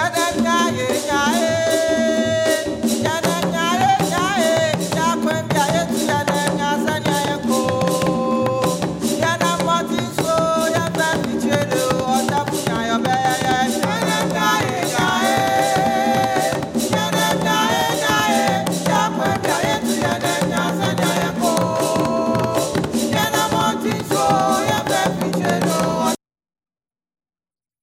Yeah. da da